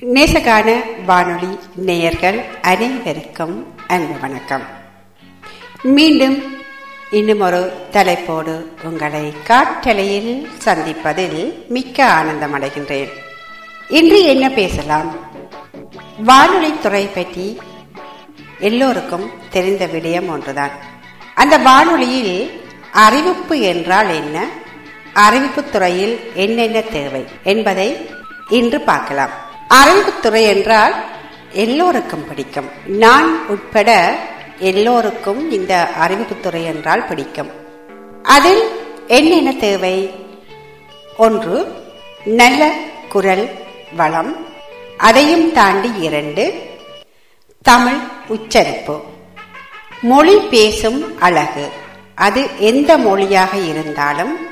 நேசகான வானொலி நேயர்கள் அனைவருக்கும் அன்பு வணக்கம். மீண்டும் இன்னும் ஒரு தலைப்போடு உங்களை காற்றலையில் சந்திப்பதில் மிக்க ஆனந்தம் அடைகின்றேன். இன்று என்ன பேசலாம்? வானொலி துறை பற்றி எல்லோருக்கும் தெரிந்த விடயம் ஒன்றுதான். அந்த வானொலியில் அறிவிப்பு என்றால் என்ன? அறிவிப்பு துறையில் என்னென்ன தேவை என்பதை இன்று பார்க்கலாம். அறிவுத்துறை என்றால் எல்லோருக்கும் பிடிக்கும். நான் உட்பட எல்லோருக்கும் இந்த அறிவிப்புத்துறை என்றால் பிடிக்கும். அதில் என்னென்ன தேவை? ஒன்று நல்ல குரல் வளம். அதையும் தாண்டி இரண்டு தமிழ் உச்சரிப்பு. மொழி பேசும் அழகு. அது எந்த மொழியாக இருந்தாலும்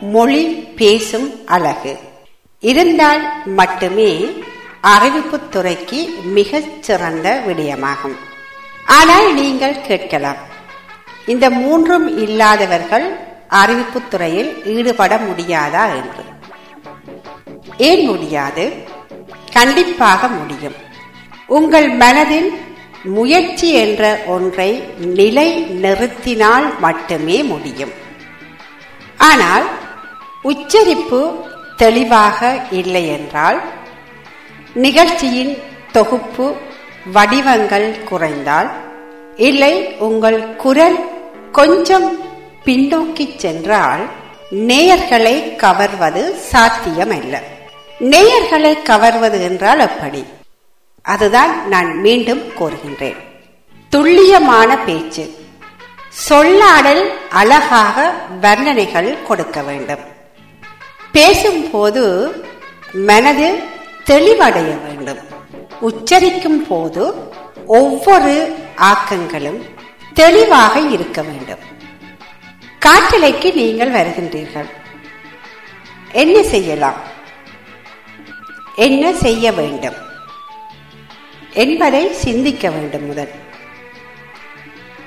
மொழி பேசும் அழகு. இருந்தால் மட்டுமே அறிவிப்பு துறைக்கு மிகச் சிறந்த விடயமாகும். ஆனால் நீங்கள் கேட்கலாம். இந்த மூன்றும் இல்லாதவர்கள் அறிவிப்பு துறையில் ஈடுபட முடியாதா என்று. ஏன் முடியாது? கண்டிப்பாக முடியும். உங்கள் மனதில் முயற்சி என்ற ஒன்றை நிலை நிறுத்தினால் மட்டுமே முடியும். ஆனால் உச்சரிப்பு தெளிவாக இல்லை என்றால் நிகழ்ச்சியின் தொகுப்பு வடிவங்கள் குறைந்தால் இல்லை உங்கள் குரல் கொஞ்சம் பின்னோக்கி சென்றால் நேயர்களை கவர்வது சாத்தியமல்ல. நேயர்களை கவர்வது என்றால் எப்படி? அதுதான் நான் மீண்டும் கூறுகின்றேன். துல்லியமான பேச்சு. சொல்லாடல் அழகாக வர்ணனைகள் கொடுக்க வேண்டும். பேசும்போது மனது தெளிவடைய வேண்டும். உச்சரிக்கும் போது ஒவ்வொரு ஆக்கங்களும் தெளிவாக இருக்க வேண்டும். காற்றலைக்கு நீங்கள் வருகின்றீர்கள். என்ன செய்யலாம்? என்ன செய்ய வேண்டும்? என்பதை சிந்திக்க வேண்டும் முதல்.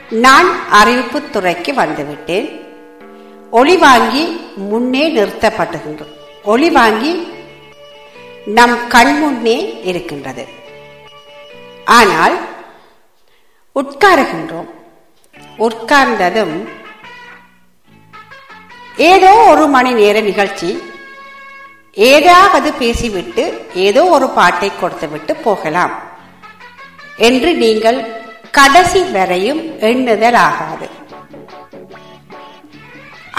நான் அறிவிப்பு துறைக்கு வந்துவிட்டேன். ஒளி வாங்கி முன்னே நிறுத்தப்பட்டுகின்றோம் ஒளி வாங்கி நம் கண் முன்னே இருக்கின்றது. ஆனால் உட்காருகின்றோம். உட்கார்ந்ததும் ஏதோ ஒரு மணி நேர நிகழ்ச்சி ஏதாவது பேசிவிட்டு ஏதோ ஒரு பாட்டை கொடுத்துவிட்டு போகலாம் என்று நீங்கள் கடைசி வரையும் எண்ணுதல் ஆகாது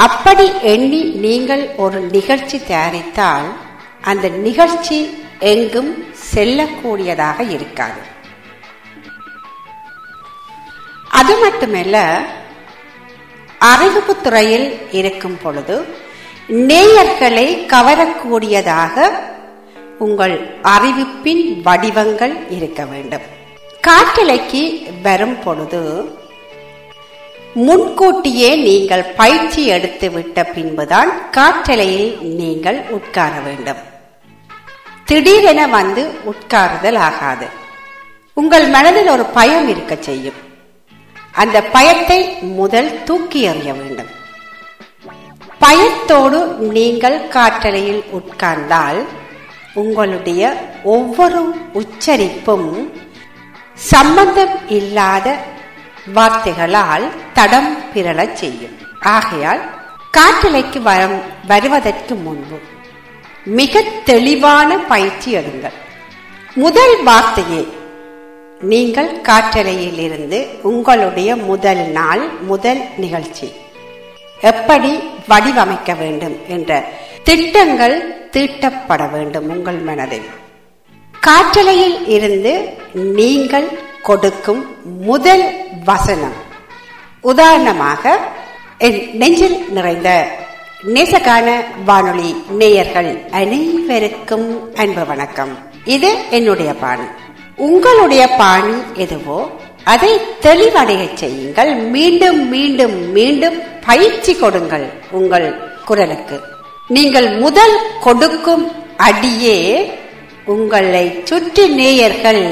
அப்படி எண்ணி நீங்கள் ஒரு நிகழ்ச்சி தயாரித்தால் அந்த நிகழ்ச்சி எங்கும் செல்லக்கூடியதாக இருக்காது. அது மட்டுமல்ல அறிவிப்பு துறையில் இருக்கும் பொழுது நேயர்களை கவரக்கூடியதாக உங்கள் அறிவிப்பின் வடிவங்கள் இருக்க வேண்டும். காற்றலைக்கு வரும் பொழுது முன்கூட்டியே நீங்கள் பயிற்சி எடுத்து விட்ட பின்புதான் காற்றலையில் நீங்கள் உட்கார வேண்டும். திடீரென வந்து உட்காருதல் ஆகாது. உங்கள் மனதில் ஒரு பயம் இருக்க செய்யும். அந்த பயத்தை முதல் தூக்கி எறிய வேண்டும். பயத்தோடு நீங்கள் காற்றலையில் உட்கார்ந்தால் உங்களுடைய ஒவ்வொரு உச்சரிப்பும் சம்பந்தம் இல்லாத வார்த்தைகளால் தடம் பிறழச் செய்யும். ஆகையால் காற்றலைக்கு வரும் வருவதற்கு முன்பு மிக தெளிவான பயிற்சி எடுங்கள். முதல் வார்த்தையே நீங்கள் காற்றலையில் இருந்து உங்களுடைய முதல் நாள் முதல் நிகழ்ச்சி. எப்படி வடிவமைக்க வேண்டும் என்ற திட்டங்கள் தீட்டப்பட வேண்டும் உங்கள் மனதில். காற்றலையில் இருந்து நீங்கள் கொடுக்கும் முதல் வசனம். உதாரணமாக என் நெஞ்சில் நிறைந்த நேசகான வானொலி நேயர்கள் அனைவருக்கும் அன்பு வணக்கம். இது என்னுடைய பாணி. உங்களுடைய பாணி எதுவோ அதை தெளிவடைய செய்யுங்கள். மீண்டும் மீண்டும் மீண்டும் பயிற்சி கொடுங்கள் உங்கள் குரலுக்கு. நீங்கள் முதல் கொடுக்கும் அடியே உங்களை சுற்றி நேயர்கள்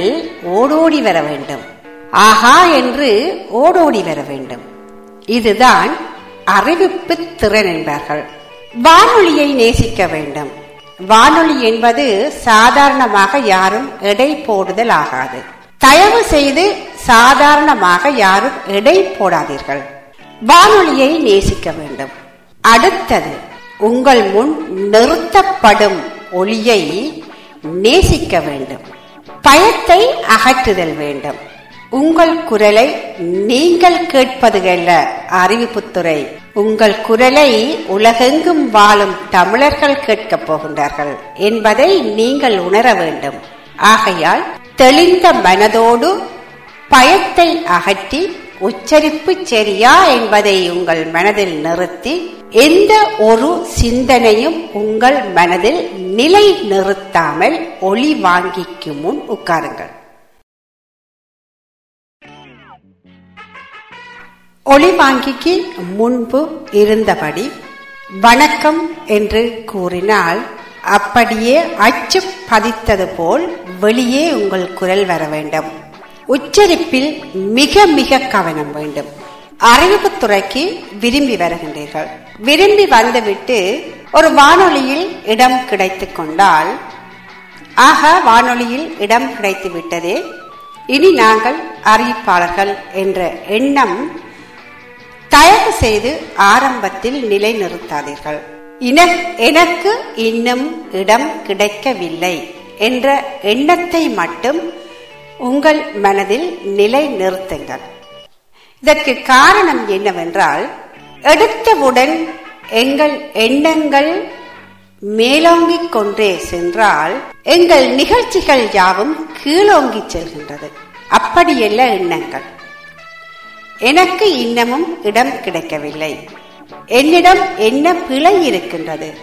ஓடோடி வர வேண்டும். ஆஹா என்று ஓடோடி வர வேண்டும். இதுதான் அறிவிப்பு திறன் என்பார்கள். வானொலியை நேசிக்க வேண்டும். வானொலி என்பது சாதாரணமாக யாரும் எடை போடுதல் ஆகாது. தயவு செய்து சாதாரணமாக யாரும் எடை போடாதீர்கள். வானொலியை நேசிக்க வேண்டும். அடுத்தது உங்கள் முன் நிறுத்தப்படும் ஒளியை நேசிக்க வேண்டும். பயத்தை அகற்றுதல் வேண்டும். உங்கள் குரலை நீங்கள் கேட்பது அல்ல அறிவிப்புத்துறை. உங்கள் குரலை உலகெங்கும் வாழும் தமிழர்கள் கேட்கப் போகின்றார்கள் என்பதை நீங்கள் உணர வேண்டும். ஆகையால் தெளிந்த மனதோடு பயத்தை அகற்றி உச்சரிப்பு சரியா என்பதை உங்கள் மனதில் நிறுத்தி எந்த ஒரு சிந்தனையும் உங்கள் மனதில் நிலை நிறுத்தாமல் ஒளி வாங்கிக்கு முன் உட்காருங்கள். ஒளி வாங்கிக்கு முன்பு இருந்தபடி வணக்கம் என்று கூறினால் அப்படியே அச்சு பதித்தது போல் வெளியே உங்கள் குரல் வர வேண்டும். உச்சரிப்பில் மிக மிக கவனம் வேண்டும். அறிவிப்புத்துறைக்கு விரும்பி வருகின்றீர்கள். விரும்பி வந்துவிட்டு ஒரு வானொலியில் இடம் கிடைத்து கொண்டால் ஆக வானொலியில் இடம் கிடைத்து விட்டதே இனி நாங்கள் அறிவிப்பாளர்கள் என்ற எண்ணம் தயவு செய்து ஆரம்பத்தில் நிலைநிறுத்தாதீர்கள். எனக்கு இன்னும் இடம் கிடைக்கவில்லை என்ற எண்ணத்தை மட்டும் உங்கள் மனதில் நிலை நிறுத்துங்கள் இதற்கு காரணம் என்னவென்றால் எடுத்தவுடன் எங்கள் எண்ணங்கள் மேலோங்கிக் கொண்டே சென்றால் எங்கள் நிகழ்ச்சிகள் யாவும் கீழோங்கி செல்கின்றது. அப்படியல்ல எண்ணங்கள். எனக்கு இன்னமும் இடம் கிடைக்கவில்லை. என்னிடம் என்ன பிழை இருக்கின்றது?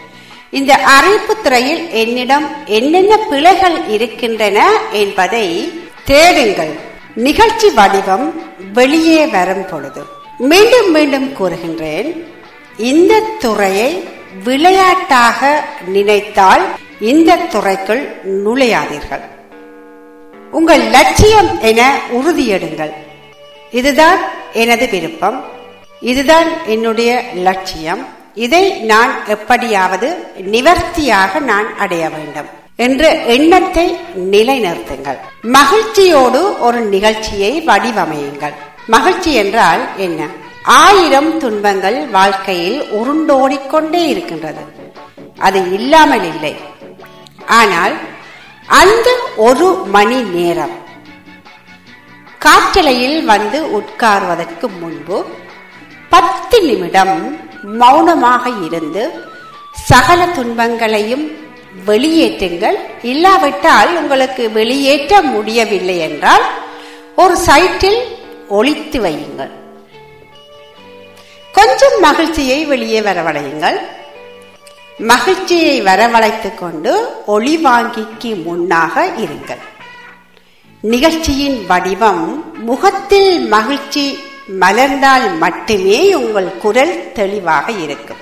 இந்த அறிவிப்பு துறையில் என்னிடம் என்னென்ன பிழைகள் இருக்கின்றன என்பதை தேடுங்கள். நிகழ்ச்சி வடிவம் வெளியே வரும் பொழுது. மீண்டும் மீண்டும் கூறுகின்றேன் இந்த துறையை விளையாட்டாக நினைத்தால் இந்த துறைக்குள் நுழையாதீர்கள். உங்கள் லட்சியம் என உறுதியெடுங்கள். இதுதான் எனது விருப்பம். இதுதான் என்னுடைய லட்சியம். இதை நான் எப்படியாவது நிவர்த்தியாக நான் அடைய வேண்டும் என்ற எண்ணத்தை நிலைநிறுத்துங்கள். மகிழ்ச்சியோடு ஒரு நிகழ்ச்சியை வடிவமையுங்கள். மகிழ்ச்சி என்றால் என்ன? ஆயிரம் துன்பங்கள் வாழ்க்கையில் உருண்டோடிக்கொண்டே இருக்கின்றது. அது இல்லாமல் இல்லை. ஆனால் அந்த ஒரு மணி நேரம் காற்றலையில் வந்து உட்காருவதற்கு முன்பு பத்து நிமிடம் மௌனமாக இருந்து சகல துன்பங்களையும் வெளியேற்றுங்கள். இல்லாவிட்டால் உங்களுக்கு வெளியேற்ற முடியவில்லை என்றால் ஒரு சைட்டில் ஒழித்து வையுங்கள். கொஞ்சம் மகிழ்ச்சியை வெளியே வரவழையுங்கள். மகிழ்ச்சியை வரவழைத்துக் கொண்டு ஒளி வாங்கிக்கு முன்னாக இருங்கள். நிகழ்ச்சியின் வடிவம் முகத்தில் மகிழ்ச்சி மலர்ந்தால் மட்டுமே உங்கள் குரல் தெளிவாக இருக்கும்.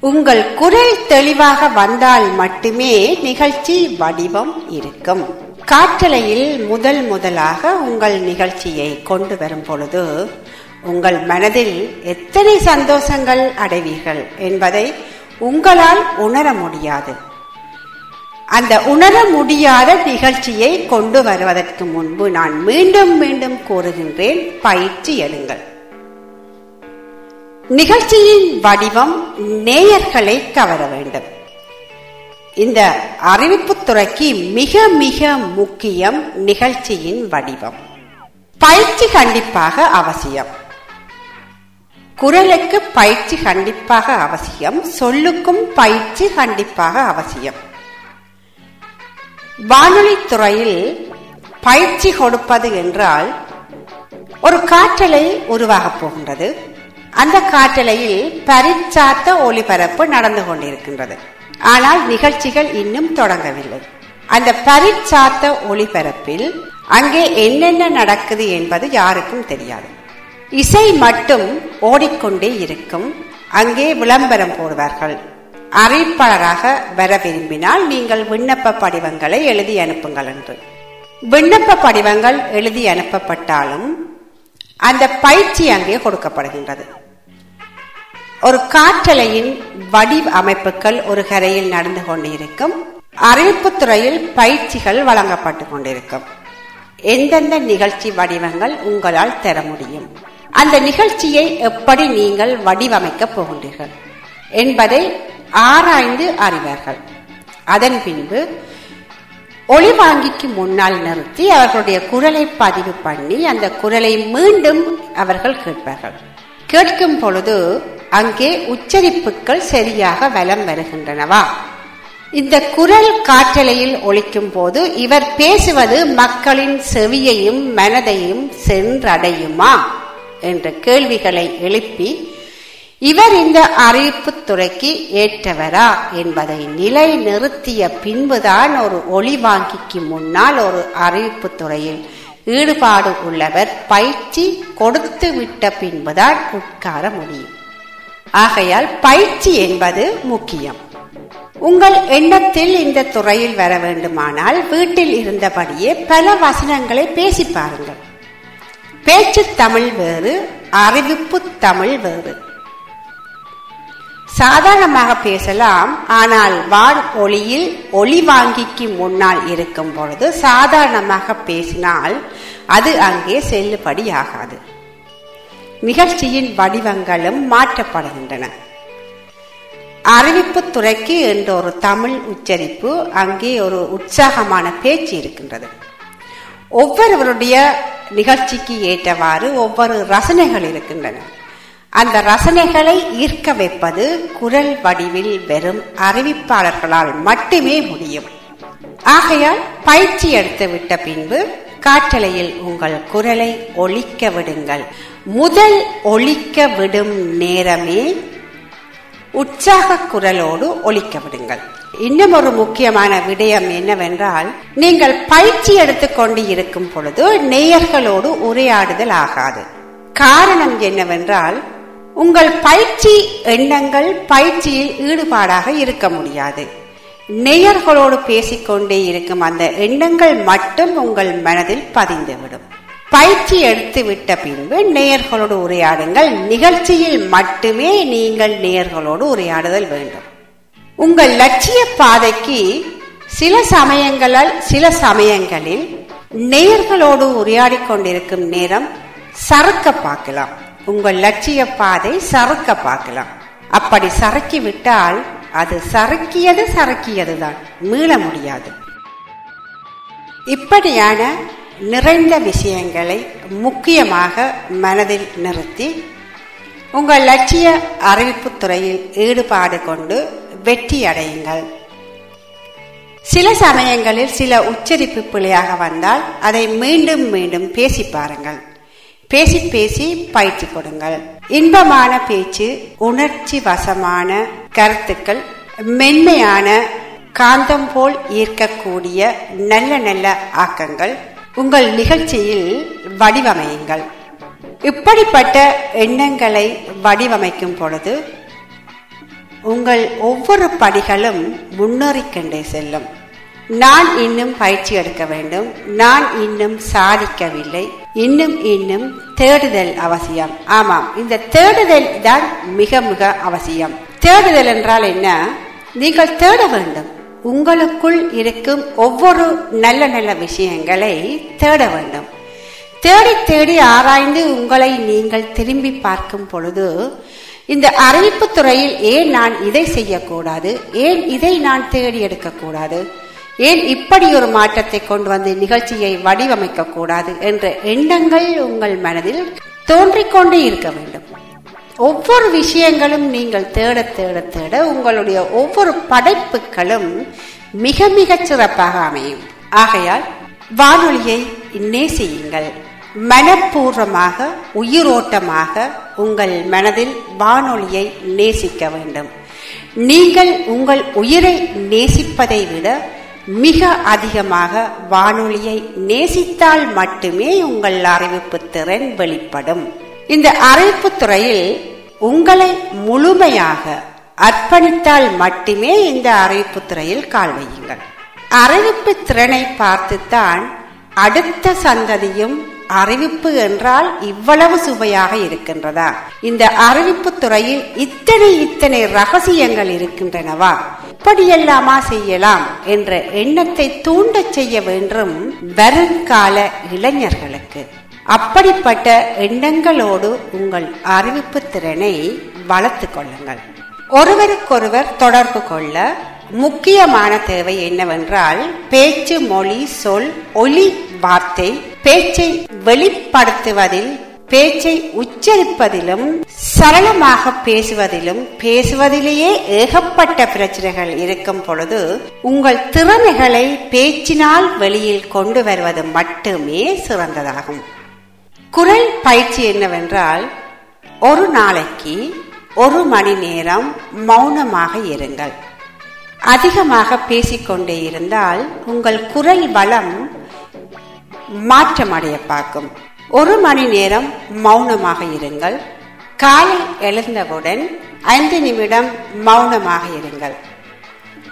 உங்கள் குரல் தெளிவாக வந்தால் மட்டுமே நிகழ்ச்சி வடிவம் இருக்கும். காற்றலையில் முதல் முதலாக உங்கள் நிகழ்ச்சியை கொண்டு வரும் பொழுது உங்கள் மனதில் எத்தனை சந்தோஷங்கள் அடைவீர்கள் என்பதை உங்களால் உணர முடியாது. அந்த உணர முடியாத நிகழ்ச்சியை கொண்டு வருவதற்கு முன்பு நான் மீண்டும் மீண்டும் கூறுகின்றேன் பயிற்சி எடுங்கள். நிகழ்ச்சியின் வடிவம் நேயர்களை கவர வேண்டும். இந்த அறிவிப்பு துறைக்கு மிக மிக முக்கியம் நிகழ்ச்சியின் வடிவம். பயிற்சி கண்டிப்பாக அவசியம். குரலுக்கு பயிற்சி கண்டிப்பாக அவசியம் சொல்லுக்கும் பயிற்சி கண்டிப்பாக அவசியம். வானொலி துறையில் பயிற்சி கொடுப்பது என்றால் ஒரு காற்றலை உருவாகப் போகின்றது. அந்த காற்றலையில் பரிச்சார்த்த ஒளிபரப்பு நடந்து கொண்டிருக்கின்றது. ஆனால் நிகழ்ச்சிகள் இன்னும் தொடங்கவில்லை. அந்த பரிச்சார்த்த ஒளிபரப்பில் அங்கே என்னென்ன நடக்குது என்பது யாருக்கும் தெரியாது. இசை மட்டும் ஓடிக்கொண்டே இருக்கும். அங்கே விளம்பரம் போடுவார்கள். அறிவிப்பாளராக வர விரும்பினால் நீங்கள் விண்ணப்ப படிவங்களை எழுதி அனுப்புங்கள் என்று. விண்ணப்ப படிவங்கள் எழுதி அனுப்பப்பட்டாலும் அந்த பயிற்சி அங்கே கொடுக்கப்படுகின்றது. ஒரு காற்றலையின் வடிவ அமைப்புகள் ஒரு கரையில் நடந்து கொண்டிருக்கும். அறிவிப்பு துறையில் பயிற்சிகள் வழங்கப்பட்டு கொண்டிருக்கும். எந்தெந்த நிகழ்ச்சி வடிவங்கள் உங்களால் தர முடியும்? அந்த நிகழ்ச்சியை எப்படி நீங்கள் வடிவமைக்க போகின்றீர்கள்? என்பதை ஆராய்ந்து அறிவார்கள். அதன் பின்பு ஒளிவாங்கிக்கு முன்னால் நிறுத்தி அவர்களுடைய குரலை பதிவு பண்ணி அந்த குரலை மீண்டும் அவர்கள் கேட்பார்கள். கேட்கும் பொழுது அங்கே உச்சரிப்புகள் சரியாக வலம் வருகின்றனவா? இந்த குரல் காற்றலையில் ஒழிக்கும் போது இவர் பேசுவது மக்களின் செவியையும் மனதையும் சென்றடையுமா? என்ற கேள்விகளை எழுப்பி இவர் இந்த அறிவிப்பு துறைக்கு ஏற்றவரா என்பதை நிலை நிறுத்திய பின்புதான் ஒரு ஒளிவாங்கிக்கு முன்னால் ஒரு அறிவிப்பு துறையில் ஈடுபாடு உள்ளவர் பயிற்சி கொடுத்து விட்ட பின்புதான் உட்கார முடியும். ஆகையால் பயிற்சி என்பது முக்கியம். உங்கள் எண்ணத்தில் இந்த துறையில் வர வேண்டுமானால் வீட்டில் இருந்தபடியே பல வசனங்களை பேசி பாருங்கள். பேச்சு தமிழ் வேறு அறிவிப்பு தமிழ் வேறு. சாதாரணமாக பேசலாம் ஆனால் வான் ஒளியில் ஒளி வாங்கிக்கு முன்னால் இருக்கும் பொழுது சாதாரணமாக பேசினால் அது அங்கே செல்லுபடியாகாது. நிகழ்ச்சியின் வடிவங்களும் மாற்றப்படுகின்றன. அறிவிப்பு துறைக்கு என்ற ஒரு தமிழ் உச்சரிப்பு அங்கே ஒரு உற்சாகமான பேச்சு இருக்கின்றது. ஒவ்வொருவருடைய நிகழ்ச்சிக்கு ஏற்றவாறு ஒவ்வொரு ரசனைகள் இருக்கின்றன. அந்த ரசனைகளை ஈர்க்க வைப்பது குரல் வடிவில் வெறும் அறிவிப்பாளர்களால் மட்டுமே முடியும். ஆகையால் பயிற்சி எடுத்து விட்ட பின்பு காற்றலையில் உங்கள் குரலை ஒழிக்க விடுங்கள். முதல் ஒழிக்க விடும் நேரமே உற்சாக குரலோடு ஒழிக்க விடுங்கள். இன்னும் ஒரு முக்கியமான விடயம் என்னவென்றால் நீங்கள் பயிற்சி எடுத்துக்கொண்டு இருக்கும் பொழுது நேயர்களோடு உரையாடுதல் ஆகாது. காரணம் என்னவென்றால் உங்கள் பயிற்சி எண்ணங்கள் பயிற்சியில் ஈடுபாடாக இருக்க முடியாது. நேயர்களோடு பேசிக்கொண்டே இருக்கும் அந்த எண்ணங்கள் மட்டும் உங்கள் மனதில் பதிந்துவிடும். பயிற்சி எடுத்து விட்ட பின்பு நேயர்களோடு உரையாடுங்கள். நிகழ்ச்சியில் மட்டுமே நீங்கள் நேயர்களோடு உரையாடுதல் வேண்டும். உங்கள் லட்சிய பாதைக்கு சில சமயங்களால் சில சமயங்களில் நேயர்களோடு உரையாடி கொண்டிருக்கும் நேரம் சறுக்க பார்க்கலாம். உங்கள் லட்சிய பாதை சறுக்க பார்க்கலாம். அப்படி சறுக்கி விட்டால் அது சறுக்கியது சறுக்கியதுதான். மீள முடியாது. இப்படியான நிறைந்த விஷயங்களை முக்கியமாக மனதில் நிறுத்தி உங்கள் லட்சிய அறிவிப்பு துறையில் ஈடுபாடு கொண்டு வெற்றி அடையுங்கள். சில சமயங்களில் சில உச்சரிப்பு பிழையாக வந்தால் அதை மீண்டும் மீண்டும் பேசி பாருங்கள். பேசி பேசி பயிற்சி கொடுங்கள். இன்பமான பேச்சு உணர்ச்சி வசமான கருத்துக்கள் மென்மையான காந்தம் போல் ஈர்க்கக்கூடிய நல்ல நல்ல ஆக்கங்கள் உங்கள் நிகழ்ச்சியில் வடிவமையுங்கள். இப்படிப்பட்ட எண்ணங்களை வடிவமைக்கும் பொழுது உங்கள் ஒவ்வொரு படிகளும் முன்னேறிக்கொண்டே செல்லும். நான் இன்னும் பயிற்சி எடுக்க வேண்டும். நான் இன்னும் சாதிக்கவில்லை. இன்னும் இன்னும் தேடுதல் அவசியம். ஆமாம் இந்த தேடுதல் தான் மிக மிக அவசியம். தேடுதல் என்றால் என்ன? நீங்கள் தேட வேண்டும். உங்களுக்குள் இருக்கும் ஒவ்வொரு நல்ல நல்ல விஷயங்களை தேட வேண்டும். தேடி தேடி ஆராய்ந்து உங்களை நீங்கள் திரும்பி பார்க்கும் பொழுது இந்த அறிவிப்பு துறையில் ஏன் நான் இதை செய்யக்கூடாது? ஏன் இதை நான் தேடி எடுக்கக்கூடாது? ஏன் இப்படி ஒரு மாற்றத்தை கொண்டு வந்து நிகழ்ச்சியை வடிவமைக்க கூடாது என்ற எண்ணங்கள் உங்கள் மனதில் தோன்றிக்கொண்டே இருக்க வேண்டும். ஒவ்வொரு விஷயங்களும் நீங்கள் தேட தேட தேட உங்களுடைய ஒவ்வொரு படைப்புகளும் மிக மிக சிறப்பாக அமையும். ஆகையால் வானொலியை நேசியுங்கள். மனப்பூர்வமாக உயிரோட்டமாக உங்கள் மனதில் வானொலியை நேசிக்க வேண்டும். நீங்கள் உங்கள் உயிரை நேசிப்பதை விட மிக அதிகமாக வானொலியை நேசித்தால் மட்டுமே உங்கள் அறிவிப்பு திறன் வெளிப்படும். இந்த அறிவிப்பு துறையில் உங்களை முழுமையாக அர்ப்பணித்தால் மட்டுமே இந்த அறிவிப்பு துறையில் கால் வையுங்கள். அறிவிப்பு திறனை பார்த்துத்தான் அடுத்த சந்ததியும் அறிவிப்பு என்றால் இவ்வளவு சுவையாக இருக்கின்றதா? இந்த அறிவிப்பு துறையில் இத்தனை இத்தனை ரகசியங்கள் இருக்கின்றனவா? இப்படியெல்லாமா செய்யலாம் என்ற எண்ணத்தை தூண்டச் செய்ய வேண்டும் வருங்கால இளைஞர்களுக்கு. அப்படிப்பட்ட எண்ணங்களோடு உங்கள் அறிவிப்பு திறனை வளர்த்து கொள்ளுங்கள். ஒருவருக்கொருவர் தொடர்பு கொள்ள முக்கியமான தேவை என்னவென்றால் பேச்சு மொழி சொல் ஒலி வார்த்தை பேச்சை வெளிப்படுத்துவதில் பேச்சை உச்சரிப்பதிலும் சரளமாக பேசுவதிலும் பேசுவதிலேயே ஏகப்பட்ட பிரச்சனைகள் இருக்கும் பொழுது உங்கள் திறமைகளை பேச்சினால் வெளியில் கொண்டு வருவது மட்டுமே சிறந்ததாகும். குரல் பயிற்சி என்னவென்றால் ஒரு நாளைக்கு ஒரு மணி நேரம் மௌனமாக இருங்கள். அதிகமாக பேசிக்கொண்டே இருந்தால் உங்கள் குரல் பலம் மாற்றமடைய பார்க்கும் ஒரு மணி நேரம் மௌனமாக இருங்கள். காலை எழுந்தவுடன் ஐந்து நிமிடம் மௌனமாக இருங்கள்.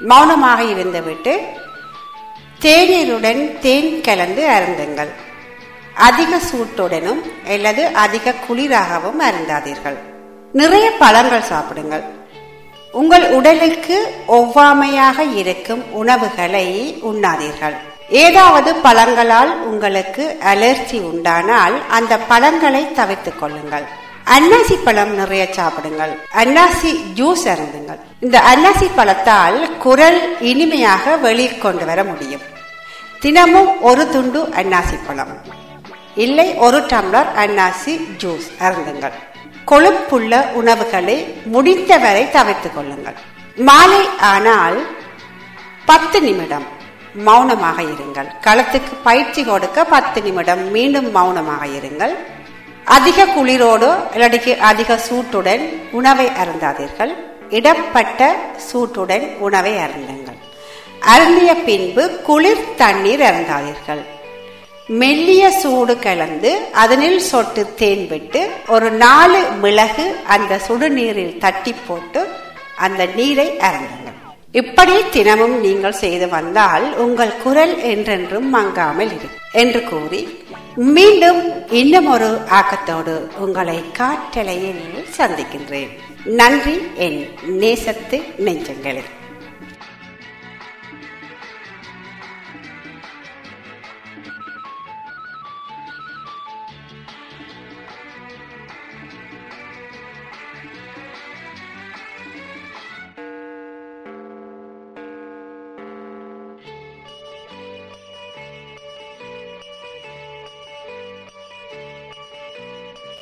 மௌனமாக இருந்துவிட்டு தேநீருடன் தேன் கலந்து அருந்துங்கள். அதிக சூட்டுடனும் அல்லது அதிக குளிராகவும் அருந்தாதீர்கள். நிறைய பழங்கள் சாப்பிடுங்கள். உங்கள் உடலுக்கு ஒவ்வாமையாக இருக்கும் உணவுகளை உண்ணாதீர்கள். ஏதாவது பழங்களால் உங்களுக்கு அலர்ஜி உண்டானால் அந்த பழங்களை தவிர்த்துக் கொள்ளுங்கள். அன்னாசி பழம் நிறைய சாப்பிடுங்கள். அன்னாசி ஜூஸ் அருந்துங்கள். இந்த அன்னாசி பழத்தால் குரல் இனிமையாக வெளிக்கொண்டு வர முடியும். தினமும் ஒரு துண்டு அன்னாசி பழம். இல்லை ஒரு டம்ளர் அன்னாசி ஜூஸ் அருந்துங்கள். கொழுப்புள்ள உணவுகளை முடிந்தவரை தவிர்த்துக் கொள்ளுங்கள். மாலை ஆனால் பத்து நிமிடம். மௌனமாக இருங்கள். களத்துக்கு பயிற்சி கொடுக்க பத்து நிமிடம். மீண்டும் மௌனமாக இருங்கள். அதிக குளிரோடு இல்லாட்டிக்கு அதிக சூட்டுடன் உணவை அருந்தாதீர்கள். இடப்பட்ட சூட்டுடன் உணவை அருந்துங்கள். அருந்திய பின்பு குளிர் தண்ணீர் அருந்தாதீர்கள். மெல்லிய சூடு கலந்து அதனில் சொட்டு தேன் விட்டு ஒரு நாலு மிளகு அந்த சுடுநீரில் தட்டி போட்டு அந்த நீரை அருந்துங்கள். இப்படி தினமும் நீங்கள் செய்து வந்தால் உங்கள் குரல் என்றென்றும் மங்காமல் இருக்கும். என்று கூறி மீண்டும் இன்னும் ஒரு ஆக்கத்தோடு உங்களை காற்றலையில் சந்திக்கின்றேன். நன்றி என் நேசத்து நெஞ்சங்களே.